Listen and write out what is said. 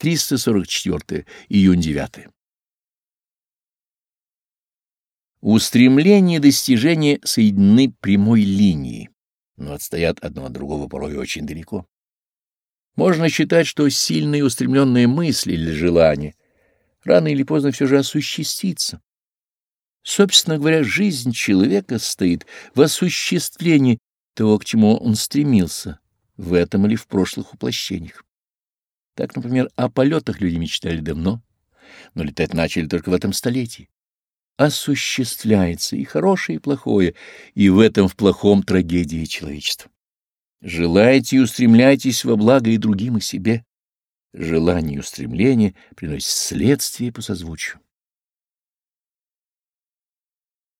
344 июнь 9. Устремление и достижения соединены прямой линией, но отстоят одно от другого порой очень далеко. Можно считать, что сильные устремленные мысли или желания рано или поздно все же осуществится. Собственно говоря, жизнь человека стоит в осуществлении того, к чему он стремился, в этом или в прошлых воплощениях. Так, например, о полетах люди мечтали давно, но летать начали только в этом столетии осуществляется и хорошее, и плохое, и в этом в плохом трагедии человечества. Желайте и устремляйтесь во благо и другим, и себе. Желание и устремление приносят следствие по созвучию.